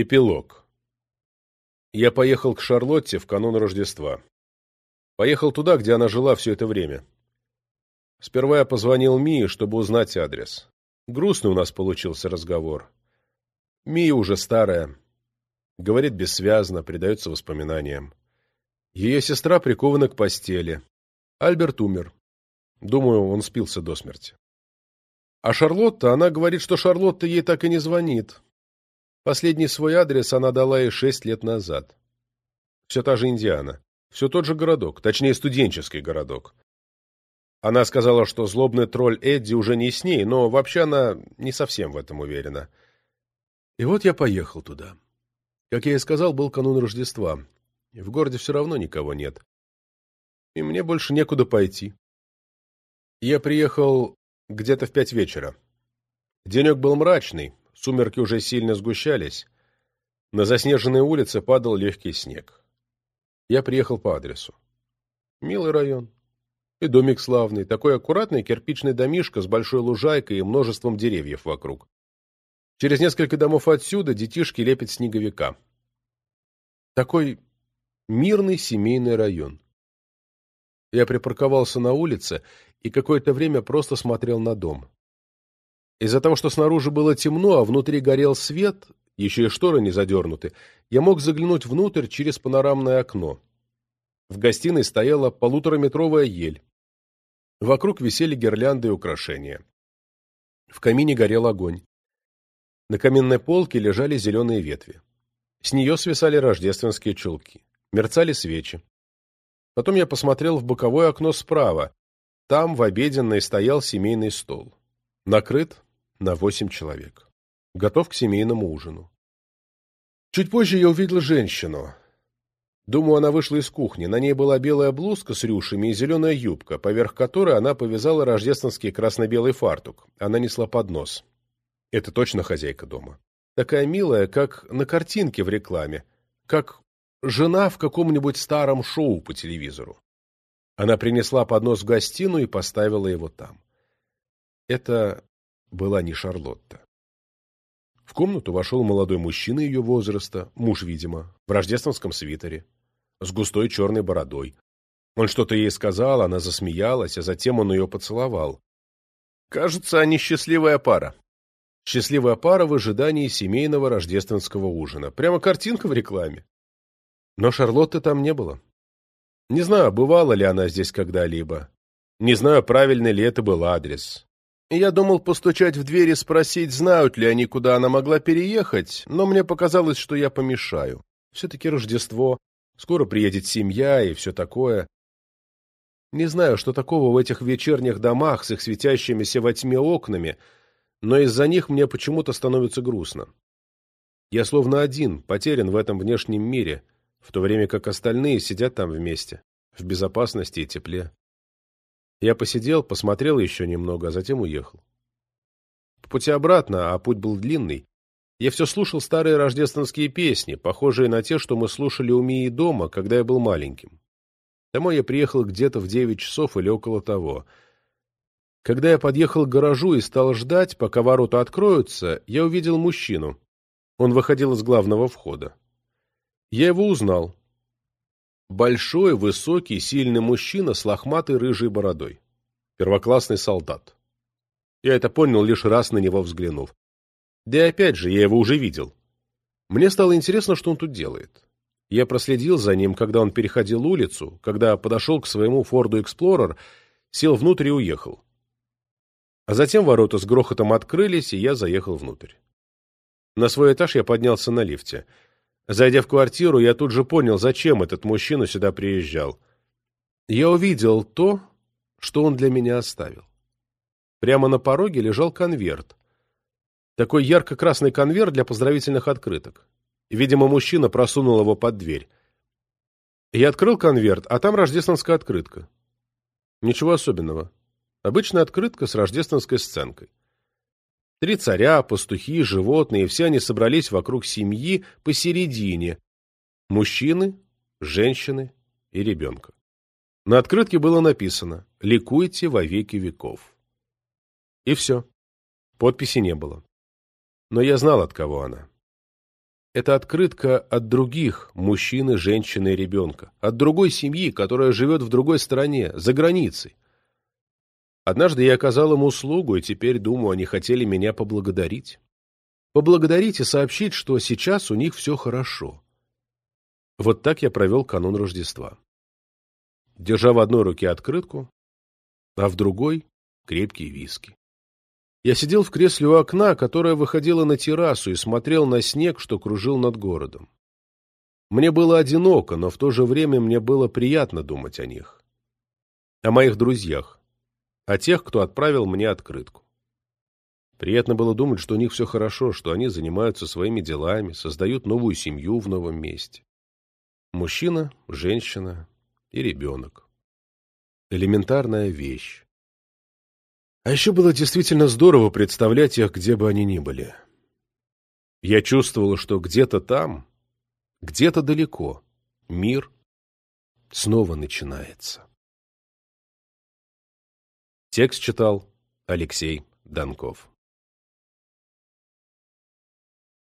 Эпилог. Я поехал к Шарлотте в канун Рождества. Поехал туда, где она жила все это время. Сперва я позвонил Мии, чтобы узнать адрес. Грустный у нас получился разговор. Мия уже старая. Говорит бессвязно, предается воспоминаниям. Ее сестра прикована к постели. Альберт умер. Думаю, он спился до смерти. А Шарлотта, она говорит, что Шарлотта ей так и не звонит. Последний свой адрес она дала ей шесть лет назад. Все та же Индиана. Все тот же городок, точнее, студенческий городок. Она сказала, что злобный тролль Эдди уже не с ней, но вообще она не совсем в этом уверена. И вот я поехал туда. Как я и сказал, был канун Рождества. И в городе все равно никого нет. И мне больше некуда пойти. Я приехал где-то в пять вечера. Денек был мрачный, сумерки уже сильно сгущались. На заснеженной улице падал легкий снег. Я приехал по адресу. Милый район. И домик славный, такой аккуратный кирпичный домишко с большой лужайкой и множеством деревьев вокруг. Через несколько домов отсюда детишки лепят снеговика. Такой мирный семейный район. Я припарковался на улице и какое-то время просто смотрел на дом. Из-за того, что снаружи было темно, а внутри горел свет, еще и шторы не задернуты, я мог заглянуть внутрь через панорамное окно. В гостиной стояла полутораметровая ель. Вокруг висели гирлянды и украшения. В камине горел огонь. На каменной полке лежали зеленые ветви. С нее свисали рождественские чулки. Мерцали свечи. Потом я посмотрел в боковое окно справа. Там в обеденной стоял семейный стол. Накрыт на восемь человек. Готов к семейному ужину. Чуть позже я увидел женщину. Думаю, она вышла из кухни. На ней была белая блузка с рюшами и зеленая юбка, поверх которой она повязала рождественский красно-белый фартук. Она несла поднос. Это точно хозяйка дома. Такая милая, как на картинке в рекламе. Как жена в каком-нибудь старом шоу по телевизору. Она принесла поднос в гостиную и поставила его там. Это была не Шарлотта. В комнату вошел молодой мужчина ее возраста, муж, видимо, в рождественском свитере с густой черной бородой. Он что-то ей сказал, она засмеялась, а затем он ее поцеловал. Кажется, они счастливая пара. Счастливая пара в ожидании семейного рождественского ужина. Прямо картинка в рекламе. Но Шарлотты там не было. Не знаю, бывала ли она здесь когда-либо. Не знаю, правильный ли это был адрес. Я думал постучать в дверь и спросить, знают ли они, куда она могла переехать, но мне показалось, что я помешаю. Все-таки Рождество, Скоро приедет семья и все такое. Не знаю, что такого в этих вечерних домах с их светящимися во тьме окнами, но из-за них мне почему-то становится грустно. Я словно один, потерян в этом внешнем мире, в то время как остальные сидят там вместе, в безопасности и тепле. Я посидел, посмотрел еще немного, а затем уехал. По пути обратно, а путь был длинный, я все слушал старые рождественские песни, похожие на те, что мы слушали у Мии дома, когда я был маленьким. Домой я приехал где-то в девять часов или около того. Когда я подъехал к гаражу и стал ждать, пока ворота откроются, я увидел мужчину. Он выходил из главного входа. Я его узнал. Большой, высокий, сильный мужчина с лохматой рыжей бородой. Первоклассный солдат. Я это понял, лишь раз на него взглянув. Да и опять же, я его уже видел. Мне стало интересно, что он тут делает. Я проследил за ним, когда он переходил улицу, когда подошел к своему Форду Эксплорер, сел внутрь и уехал. А затем ворота с грохотом открылись, и я заехал внутрь. На свой этаж я поднялся на лифте. Зайдя в квартиру, я тут же понял, зачем этот мужчина сюда приезжал. Я увидел то, что он для меня оставил. Прямо на пороге лежал конверт, такой ярко-красный конверт для поздравительных открыток. Видимо, мужчина просунул его под дверь. Я открыл конверт, а там рождественская открытка. Ничего особенного. Обычная открытка с рождественской сценкой. Три царя, пастухи, животные, все они собрались вокруг семьи посередине. Мужчины, женщины и ребенка. На открытке было написано «Ликуйте во веки веков». И все. Подписи не было но я знал, от кого она. Это открытка от других мужчины, женщины и ребенка, от другой семьи, которая живет в другой стране, за границей. Однажды я оказал им услугу, и теперь, думаю, они хотели меня поблагодарить. Поблагодарить и сообщить, что сейчас у них все хорошо. Вот так я провел канун Рождества. Держа в одной руке открытку, а в другой — крепкие виски. Я сидел в кресле у окна, которое выходило на террасу, и смотрел на снег, что кружил над городом. Мне было одиноко, но в то же время мне было приятно думать о них. О моих друзьях. О тех, кто отправил мне открытку. Приятно было думать, что у них все хорошо, что они занимаются своими делами, создают новую семью в новом месте. Мужчина, женщина и ребенок. Элементарная вещь. А еще было действительно здорово представлять их, где бы они ни были. Я чувствовал, что где-то там, где-то далеко, мир снова начинается. Текст читал Алексей Донков.